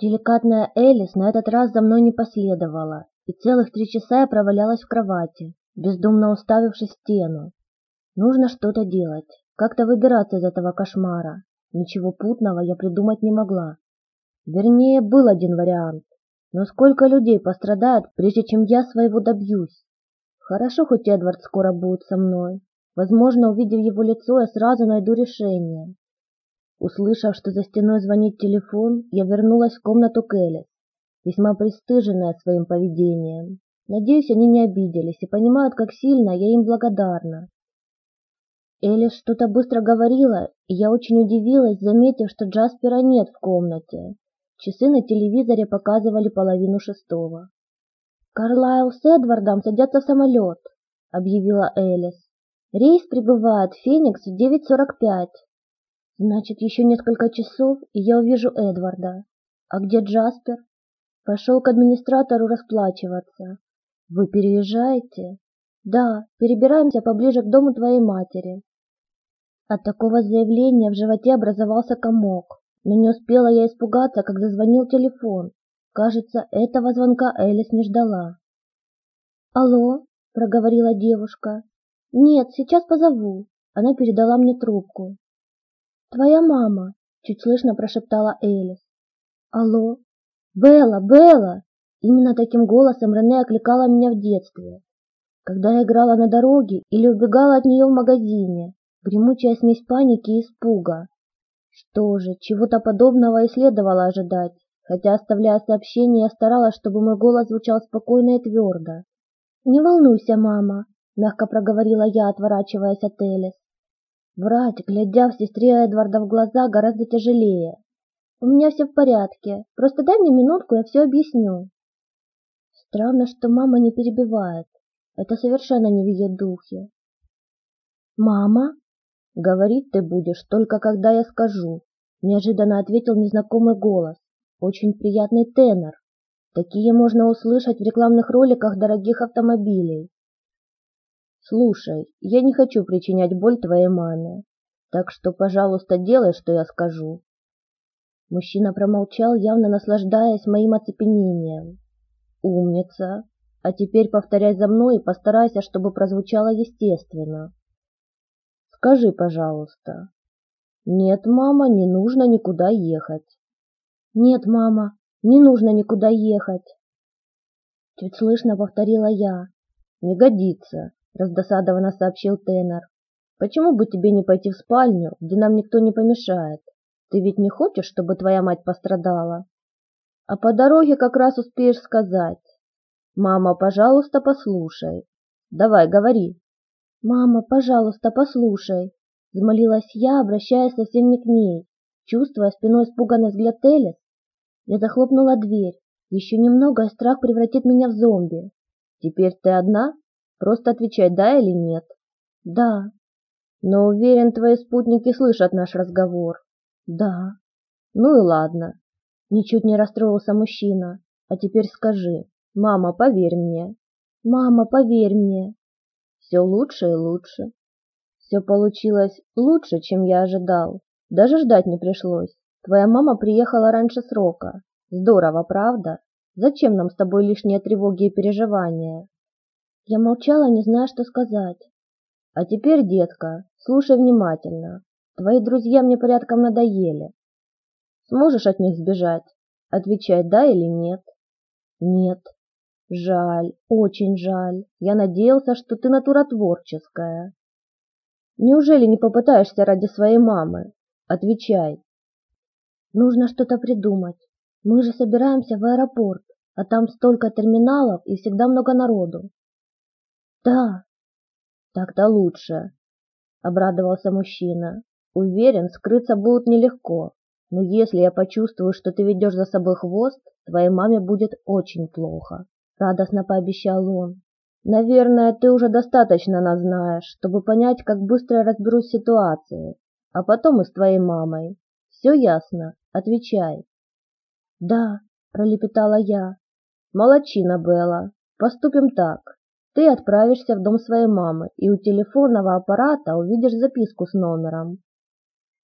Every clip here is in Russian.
Деликатная Элис на этот раз за мной не последовала, и целых три часа я провалялась в кровати, бездумно уставившись в стену. Нужно что-то делать, как-то выбираться из этого кошмара. Ничего путного я придумать не могла. Вернее, был один вариант. Но сколько людей пострадает, прежде чем я своего добьюсь? Хорошо, хоть Эдвард скоро будет со мной. Возможно, увидев его лицо, я сразу найду решение. Услышав, что за стеной звонит телефон, я вернулась в комнату к Элис, весьма пристыженная своим поведением. Надеюсь, они не обиделись и понимают, как сильно я им благодарна. Элис что-то быстро говорила, и я очень удивилась, заметив, что Джаспера нет в комнате. Часы на телевизоре показывали половину шестого. «Карлайл с Эдвардом садятся в самолет», — объявила Элис. «Рейс прибывает в Феникс в 9.45. Значит, еще несколько часов, и я увижу Эдварда. А где Джаспер?» Пошел к администратору расплачиваться. «Вы переезжаете?» «Да, перебираемся поближе к дому твоей матери». От такого заявления в животе образовался комок, но не успела я испугаться, как зазвонил телефон. Кажется, этого звонка Элис не ждала. «Алло?» – проговорила девушка. «Нет, сейчас позову». Она передала мне трубку. «Твоя мама», – чуть слышно прошептала Элис. «Алло?» «Белла, Белла!» Именно таким голосом Рене окликала меня в детстве, когда я играла на дороге или убегала от нее в магазине. Гремучая смесь паники и испуга. Что же, чего-то подобного и следовало ожидать, хотя, оставляя сообщение, я старалась, чтобы мой голос звучал спокойно и твердо. «Не волнуйся, мама», — мягко проговорила я, отворачиваясь от Элис. Врать, глядя в сестре Эдварда в глаза, гораздо тяжелее. «У меня все в порядке, просто дай мне минутку, я все объясню». Странно, что мама не перебивает. Это совершенно не в ее духе. «Мама?» «Говорить ты будешь только когда я скажу», — неожиданно ответил незнакомый голос. Очень приятный тенор. Такие можно услышать в рекламных роликах дорогих автомобилей. «Слушай, я не хочу причинять боль твоей маме, так что, пожалуйста, делай, что я скажу». Мужчина промолчал, явно наслаждаясь моим оцепенением. «Умница! А теперь повторяй за мной и постарайся, чтобы прозвучало естественно. Скажи, пожалуйста. Нет, мама, не нужно никуда ехать. Нет, мама, не нужно никуда ехать. Чуть слышно повторила я. Не годится, раздосадованно сообщил Тенор. Почему бы тебе не пойти в спальню, где нам никто не помешает? Ты ведь не хочешь, чтобы твоя мать пострадала? А по дороге как раз успеешь сказать. Мама, пожалуйста, послушай. Давай, говори. «Мама, пожалуйста, послушай!» Взмолилась я, обращаясь совсем не к ней. Чувствуя спиной испуганный взгляд Элис, я захлопнула дверь. Еще немного, и страх превратит меня в зомби. «Теперь ты одна? Просто отвечай, да или нет?» «Да». «Но уверен, твои спутники слышат наш разговор». «Да». «Ну и ладно». Ничуть не расстроился мужчина. «А теперь скажи, мама, поверь мне». «Мама, поверь мне», все лучше и лучше. Все получилось лучше, чем я ожидал. Даже ждать не пришлось. Твоя мама приехала раньше срока. Здорово, правда? Зачем нам с тобой лишние тревоги и переживания? Я молчала, не зная, что сказать. А теперь, детка, слушай внимательно. Твои друзья мне порядком надоели. Сможешь от них сбежать? Отвечай да или нет. Нет. Жаль, очень жаль. Я надеялся, что ты натура творческая. Неужели не попытаешься ради своей мамы? Отвечай. Нужно что-то придумать. Мы же собираемся в аэропорт, а там столько терминалов и всегда много народу. Да. Так-то лучше, обрадовался мужчина. Уверен, скрыться будет нелегко, но если я почувствую, что ты ведешь за собой хвост, твоей маме будет очень плохо. — радостно пообещал он. «Наверное, ты уже достаточно нас знаешь, чтобы понять, как быстро я разберусь в ситуации, а потом и с твоей мамой. Все ясно? Отвечай». «Да», — пролепетала я. «Молодчина, Белла. Поступим так. Ты отправишься в дом своей мамы и у телефонного аппарата увидишь записку с номером.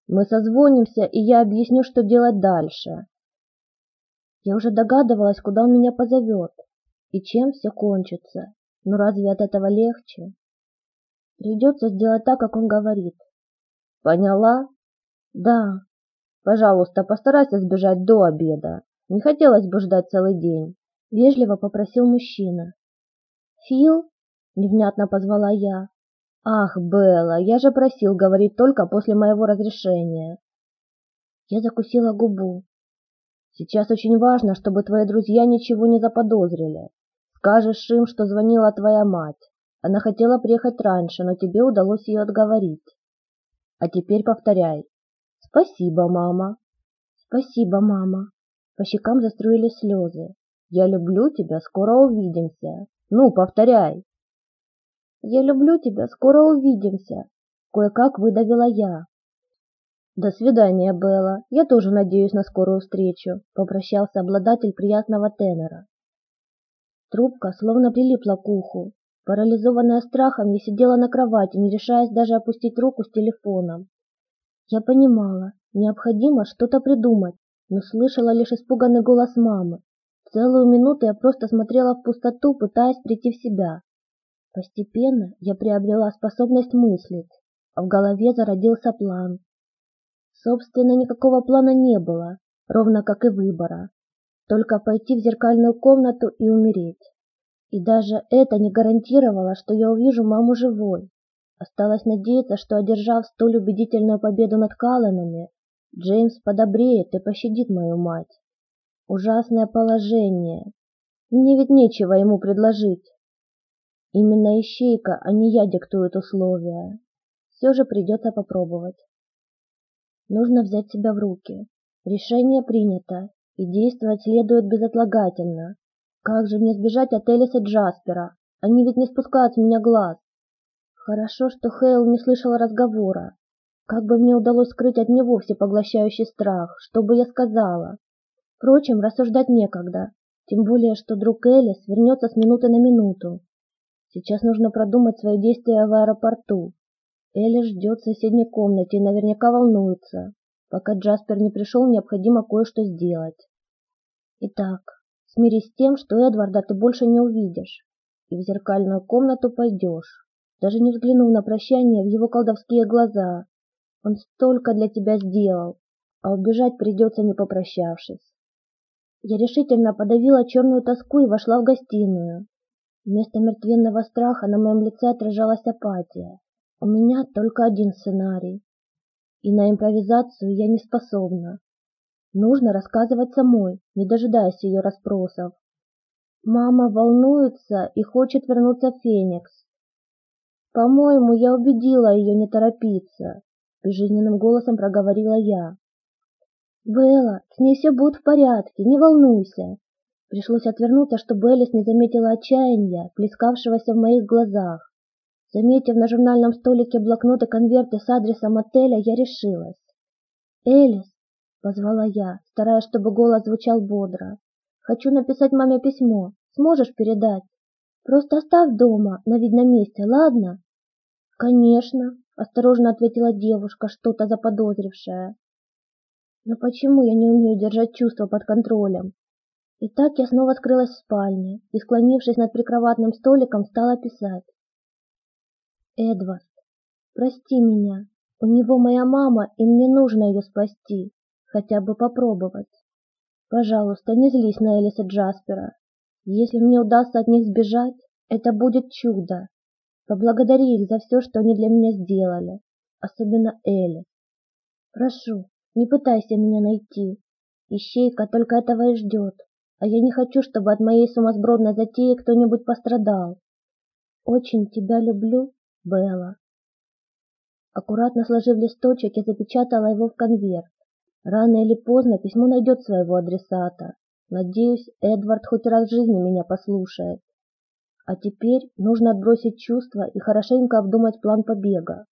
Мы созвонимся, и я объясню, что делать дальше. Я уже догадывалась, куда он меня позовет и чем все кончится. Но разве от этого легче? Придется сделать так, как он говорит. Поняла? Да. Пожалуйста, постарайся сбежать до обеда. Не хотелось бы ждать целый день. Вежливо попросил мужчина. Фил? Невнятно позвала я. Ах, Белла, я же просил говорить только после моего разрешения. Я закусила губу. Сейчас очень важно, чтобы твои друзья ничего не заподозрили. Скажешь им, что звонила твоя мать. Она хотела приехать раньше, но тебе удалось ее отговорить. А теперь повторяй. Спасибо, мама. Спасибо, мама. По щекам заструились слезы. Я люблю тебя, скоро увидимся. Ну, повторяй. Я люблю тебя, скоро увидимся. Кое-как выдавила я. До свидания, Белла. Я тоже надеюсь на скорую встречу, попрощался обладатель приятного тенора. Трубка словно прилипла к уху. Парализованная страхом, я сидела на кровати, не решаясь даже опустить руку с телефоном. Я понимала, необходимо что-то придумать, но слышала лишь испуганный голос мамы. Целую минуту я просто смотрела в пустоту, пытаясь прийти в себя. Постепенно я приобрела способность мыслить, а в голове зародился план. Собственно, никакого плана не было, ровно как и выбора только пойти в зеркальную комнату и умереть. И даже это не гарантировало, что я увижу маму живой. Осталось надеяться, что, одержав столь убедительную победу над Калленами, Джеймс подобреет и пощадит мою мать. Ужасное положение. Мне ведь нечего ему предложить. Именно ищейка, а не я диктует условия. Все же придется попробовать. Нужно взять себя в руки. Решение принято, и действовать следует безотлагательно. Как же мне сбежать от Элиса Джаспера? Они ведь не спускают с меня глаз. Хорошо, что Хейл не слышал разговора. Как бы мне удалось скрыть от него всепоглощающий страх, что бы я сказала? Впрочем, рассуждать некогда, тем более, что друг Элис вернется с минуты на минуту. Сейчас нужно продумать свои действия в аэропорту. Элис ждет в соседней комнате и наверняка волнуется. Пока Джаспер не пришел, необходимо кое-что сделать. Итак, смирись с тем, что Эдварда ты больше не увидишь, и в зеркальную комнату пойдешь, даже не взглянув на прощание в его колдовские глаза. Он столько для тебя сделал, а убежать придется, не попрощавшись. Я решительно подавила черную тоску и вошла в гостиную. Вместо мертвенного страха на моем лице отражалась апатия. У меня только один сценарий и на импровизацию я не способна. Нужно рассказывать самой, не дожидаясь ее расспросов. Мама волнуется и хочет вернуться в Феникс. По-моему, я убедила ее не торопиться, безжизненным голосом проговорила я. Белла, с ней все будет в порядке, не волнуйся. Пришлось отвернуться, чтобы Элис не заметила отчаяния, плескавшегося в моих глазах. Заметив на журнальном столике блокнот и конверты с адресом отеля, я решилась. «Элис», — позвала я, стараясь, чтобы голос звучал бодро, — «хочу написать маме письмо. Сможешь передать? Просто оставь дома, на видном месте, ладно?» «Конечно», — осторожно ответила девушка, что-то заподозрившая. «Но почему я не умею держать чувства под контролем?» Итак, я снова скрылась в спальне и, склонившись над прикроватным столиком, стала писать. Эдвард, прости меня. У него моя мама, и мне нужно ее спасти. Хотя бы попробовать. Пожалуйста, не злись на Элиса Джаспера. Если мне удастся от них сбежать, это будет чудо. Поблагодари их за все, что они для меня сделали. Особенно Элис. Прошу, не пытайся меня найти. Ищейка только этого и ждет. А я не хочу, чтобы от моей сумасбродной затеи кто-нибудь пострадал. Очень тебя люблю, Белла. Аккуратно сложив листочек, я запечатала его в конверт. Рано или поздно письмо найдет своего адресата. Надеюсь, Эдвард хоть раз в жизни меня послушает. А теперь нужно отбросить чувства и хорошенько обдумать план побега.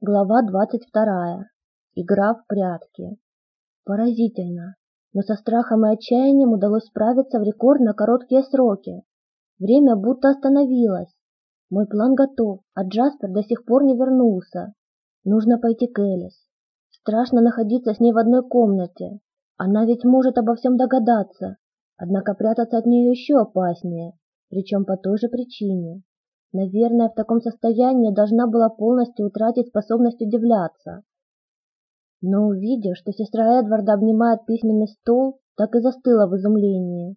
Глава 22. Игра в прятки. Поразительно, но со страхом и отчаянием удалось справиться в рекордно короткие сроки. Время будто остановилось, мой план готов, а Джаспер до сих пор не вернулся. Нужно пойти к Элис. Страшно находиться с ней в одной комнате. Она ведь может обо всем догадаться, однако прятаться от нее еще опаснее, причем по той же причине. Наверное, в таком состоянии должна была полностью утратить способность удивляться. Но увидев, что сестра Эдварда обнимает письменный стол, так и застыла в изумлении.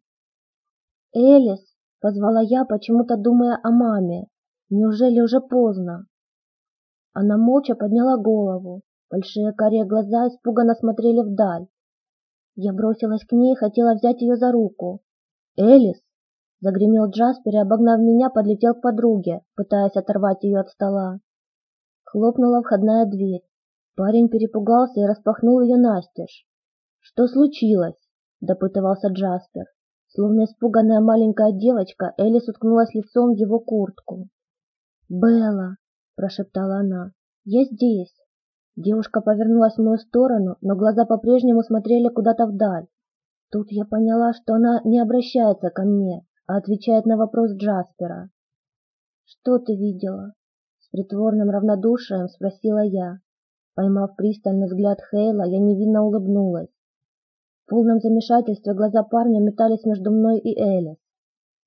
«Элис!» — позвала я, почему-то думая о маме. «Неужели уже поздно?» Она молча подняла голову. Большие карие глаза испуганно смотрели вдаль. Я бросилась к ней и хотела взять ее за руку. «Элис!» — загремел Джаспер и, обогнав меня, подлетел к подруге, пытаясь оторвать ее от стола. Хлопнула входная дверь. Парень перепугался и распахнул ее настежь. «Что случилось?» — допытывался Джаспер. Словно испуганная маленькая девочка, Элис уткнулась лицом в его куртку. «Белла!» — прошептала она. «Я здесь!» Девушка повернулась в мою сторону, но глаза по-прежнему смотрели куда-то вдаль. Тут я поняла, что она не обращается ко мне, а отвечает на вопрос Джаспера. «Что ты видела?» С притворным равнодушием спросила я. Поймав пристальный взгляд Хейла, я невинно улыбнулась. В полном замешательстве глаза парня метались между мной и Элис.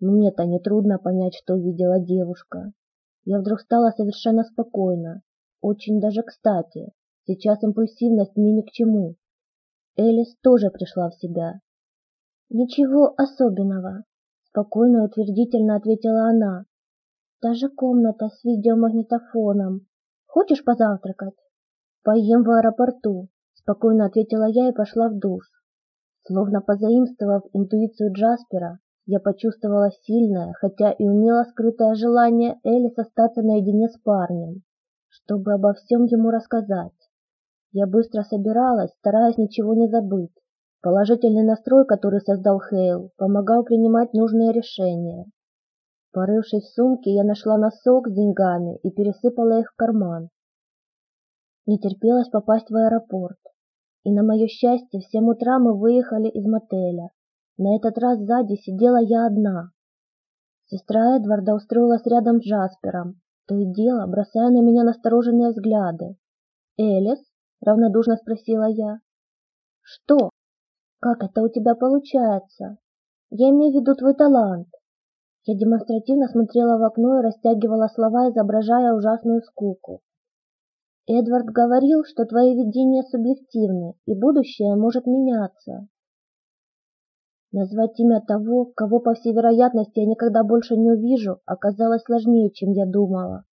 Мне-то нетрудно понять, что видела девушка. Я вдруг стала совершенно спокойна. Очень даже кстати. Сейчас импульсивность мне ни к чему. Элис тоже пришла в себя. «Ничего особенного», — спокойно и утвердительно ответила она. «Та же комната с видеомагнитофоном. Хочешь позавтракать?» «Поем в аэропорту», — спокойно ответила я и пошла в душ. Словно позаимствовав интуицию Джаспера, я почувствовала сильное, хотя и умело скрытое желание Элис остаться наедине с парнем, чтобы обо всем ему рассказать. Я быстро собиралась, стараясь ничего не забыть. Положительный настрой, который создал Хейл, помогал принимать нужные решения. Порывшись в сумке, я нашла носок с деньгами и пересыпала их в карман. Не терпелось попасть в аэропорт. И на мое счастье, в семь утра мы выехали из мотеля. На этот раз сзади сидела я одна. Сестра Эдварда устроилась рядом с Джаспером, то и дело бросая на меня настороженные взгляды. «Элис?» — равнодушно спросила я. «Что? Как это у тебя получается? Я имею в виду твой талант». Я демонстративно смотрела в окно и растягивала слова, изображая ужасную скуку. Эдвард говорил, что твои видения субъективны, и будущее может меняться. Назвать имя того, кого, по всей вероятности, я никогда больше не увижу, оказалось сложнее, чем я думала.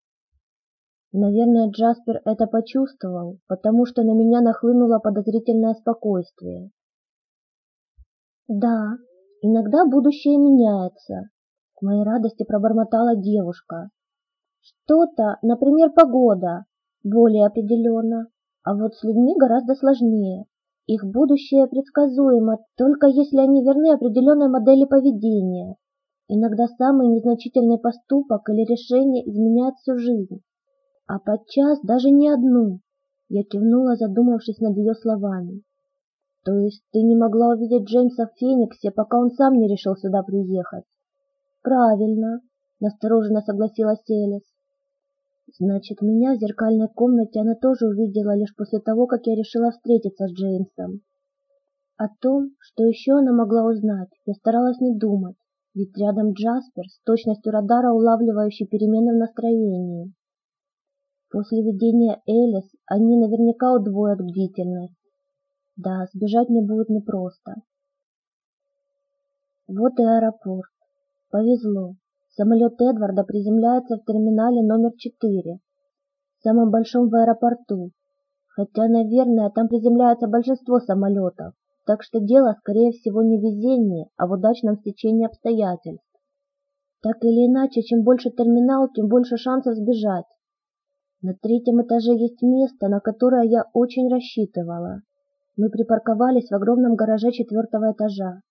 Наверное, Джаспер это почувствовал, потому что на меня нахлынуло подозрительное спокойствие. Да, иногда будущее меняется, к моей радости пробормотала девушка. Что-то, например, погода, более определенно, а вот с людьми гораздо сложнее. Их будущее предсказуемо, только если они верны определенной модели поведения. Иногда самый незначительный поступок или решение изменяет всю жизнь, а подчас даже не одну. Я кивнула, задумавшись над ее словами. То есть ты не могла увидеть Джеймса в Фениксе, пока он сам не решил сюда приехать? Правильно, настороженно согласилась Элис. Значит, меня в зеркальной комнате она тоже увидела лишь после того, как я решила встретиться с Джеймсом. О том, что еще она могла узнать, я старалась не думать, ведь рядом Джаспер с точностью радара, улавливающий перемены в настроении. После видения Элис они наверняка удвоят бдительность. Да, сбежать мне будет непросто. Вот и аэропорт. Повезло. Самолет Эдварда приземляется в терминале номер 4, самом большом в аэропорту. Хотя, наверное, там приземляется большинство самолетов, так что дело, скорее всего, не в везении, а в удачном стечении обстоятельств. Так или иначе, чем больше терминал, тем больше шансов сбежать. На третьем этаже есть место, на которое я очень рассчитывала. Мы припарковались в огромном гараже четвертого этажа.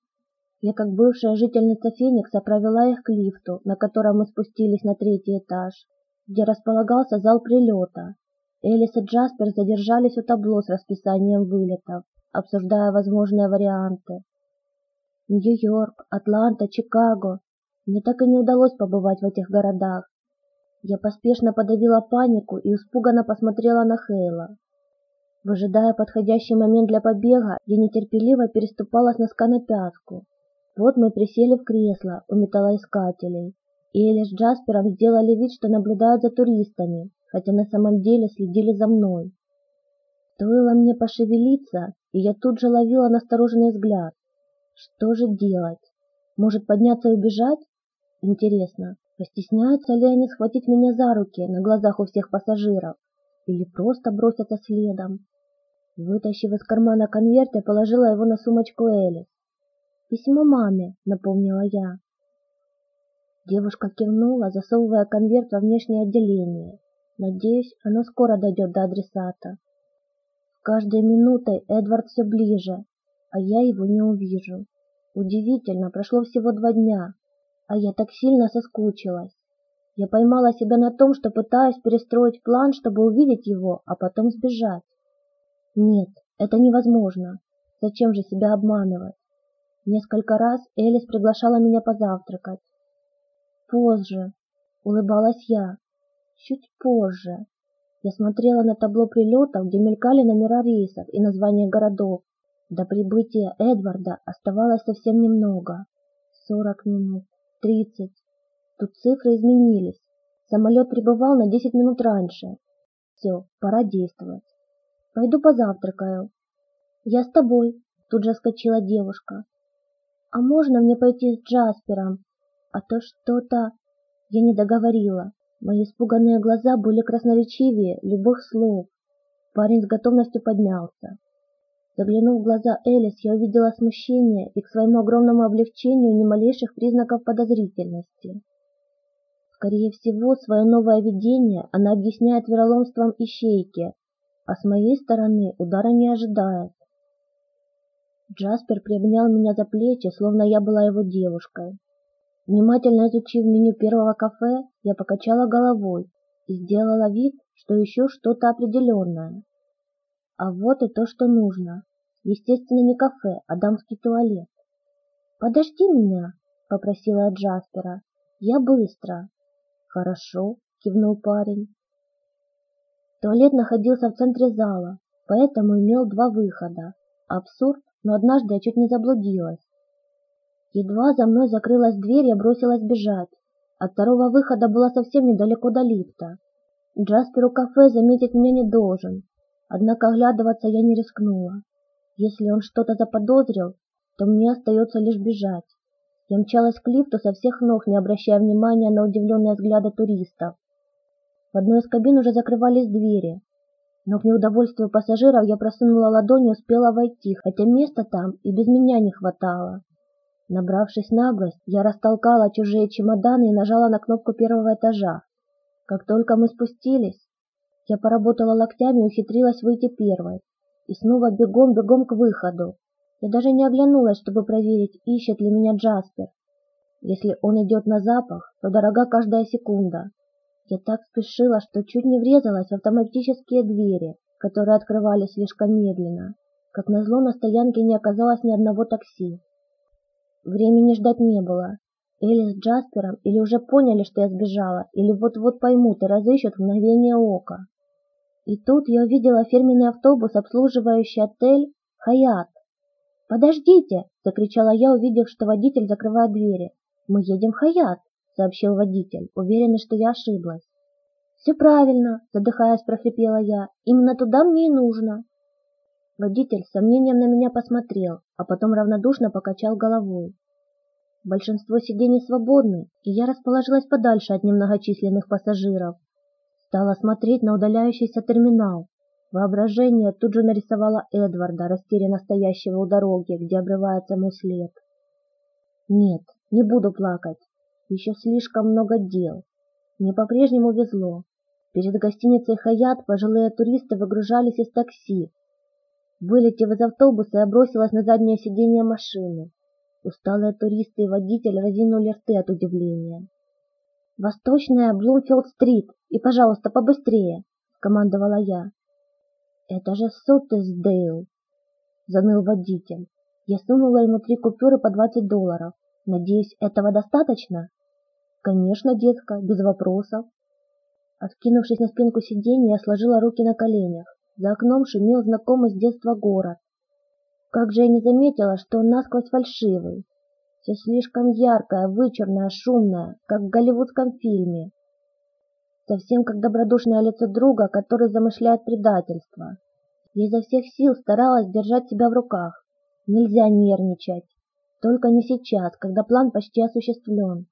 Я, как бывшая жительница Феникса, провела их к лифту, на котором мы спустились на третий этаж, где располагался зал прилета. Элис и Джаспер задержались у табло с расписанием вылетов, обсуждая возможные варианты. Нью-Йорк, Атланта, Чикаго. Мне так и не удалось побывать в этих городах. Я поспешно подавила панику и испуганно посмотрела на Хейла. Выжидая подходящий момент для побега, я нетерпеливо переступала с носка на пятку. Вот мы присели в кресло у металлоискателей, и Элли с Джаспером сделали вид, что наблюдают за туристами, хотя на самом деле следили за мной. Стоило мне пошевелиться, и я тут же ловила настороженный взгляд. Что же делать? Может подняться и убежать? Интересно, постесняются ли они схватить меня за руки на глазах у всех пассажиров? Или просто бросятся следом? Вытащив из кармана конверт, я положила его на сумочку Элис. «Письмо маме», — напомнила я. Девушка кивнула, засовывая конверт во внешнее отделение. Надеюсь, оно скоро дойдет до адресата. С каждой минутой Эдвард все ближе, а я его не увижу. Удивительно, прошло всего два дня, а я так сильно соскучилась. Я поймала себя на том, что пытаюсь перестроить план, чтобы увидеть его, а потом сбежать. Нет, это невозможно. Зачем же себя обманывать? Несколько раз Элис приглашала меня позавтракать. Позже, улыбалась я, чуть позже. Я смотрела на табло прилетов, где мелькали номера рейсов и названия городов. До прибытия Эдварда оставалось совсем немного. Сорок минут, тридцать. Тут цифры изменились. Самолет прибывал на десять минут раньше. Все, пора действовать. Пойду позавтракаю. Я с тобой, тут же скочила девушка. А можно мне пойти с Джаспером? А то что-то... Я не договорила. Мои испуганные глаза были красноречивее любых слов. Парень с готовностью поднялся. Заглянув в глаза Элис, я увидела смущение и к своему огромному облегчению ни малейших признаков подозрительности. Скорее всего, свое новое видение она объясняет вероломством ищейки, а с моей стороны удара не ожидает. Джаспер приобнял меня за плечи, словно я была его девушкой. Внимательно изучив меню первого кафе, я покачала головой и сделала вид, что ищу что-то определенное. А вот и то, что нужно. Естественно, не кафе, а дамский туалет. «Подожди меня», — попросила я Джаспера. «Я быстро». «Хорошо», — кивнул парень. Туалет находился в центре зала, поэтому имел два выхода. Абсурд, но однажды я чуть не заблудилась. Едва за мной закрылась дверь, я бросилась бежать. От второго выхода было совсем недалеко до лифта. Джасперу кафе заметить меня не должен, однако оглядываться я не рискнула. Если он что-то заподозрил, то мне остается лишь бежать. Я мчалась к лифту со всех ног, не обращая внимания на удивленные взгляды туристов. В одной из кабин уже закрывались двери, но к неудовольствию пассажиров я просунула ладонь и успела войти, хотя места там и без меня не хватало. Набравшись наглость, я растолкала чужие чемоданы и нажала на кнопку первого этажа. Как только мы спустились, я поработала локтями и ухитрилась выйти первой. И снова бегом-бегом к выходу. Я даже не оглянулась, чтобы проверить, ищет ли меня Джаспер. Если он идет на запах, то дорога каждая секунда. Я так спешила, что чуть не врезалась в автоматические двери, которые открывались слишком медленно. Как назло, на стоянке не оказалось ни одного такси. Времени ждать не было. Элли с Джаспером или уже поняли, что я сбежала, или вот-вот поймут и разыщут мгновение ока. И тут я увидела фирменный автобус, обслуживающий отель «Хаят». «Подождите!» – закричала я, увидев, что водитель закрывает двери. «Мы едем в Хаят!» — сообщил водитель, уверенный, что я ошиблась. «Все правильно», — задыхаясь, прохрипела я. «Именно туда мне и нужно». Водитель с сомнением на меня посмотрел, а потом равнодушно покачал головой. Большинство сидений свободны, и я расположилась подальше от немногочисленных пассажиров. Стала смотреть на удаляющийся терминал. Воображение тут же нарисовало Эдварда, растерянно стоящего у дороги, где обрывается мой след. Нет, не буду плакать. Еще слишком много дел. Мне по-прежнему везло. Перед гостиницей «Хаят» пожилые туристы выгружались из такси. Вылетев из автобуса, я бросилась на заднее сиденье машины. Усталые туристы и водитель разинули рты от удивления. «Восточная Блумфилд-стрит, и, пожалуйста, побыстрее!» — командовала я. «Это же Соттесдейл!» — заныл водитель. Я сунула ему три купюры по двадцать долларов. Надеюсь, этого достаточно? Конечно, детка, без вопросов. Откинувшись на спинку сиденья, я сложила руки на коленях. За окном шумел знакомый с детства город. Как же я не заметила, что он насквозь фальшивый. Все слишком яркое, вычурное, шумное, как в голливудском фильме. Совсем как добродушное лицо друга, который замышляет предательство. Я изо всех сил старалась держать себя в руках. Нельзя нервничать. Только не сейчас, когда план почти осуществлен.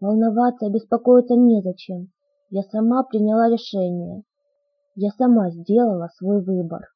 Волноваться и беспокоиться незачем. Я сама приняла решение. Я сама сделала свой выбор.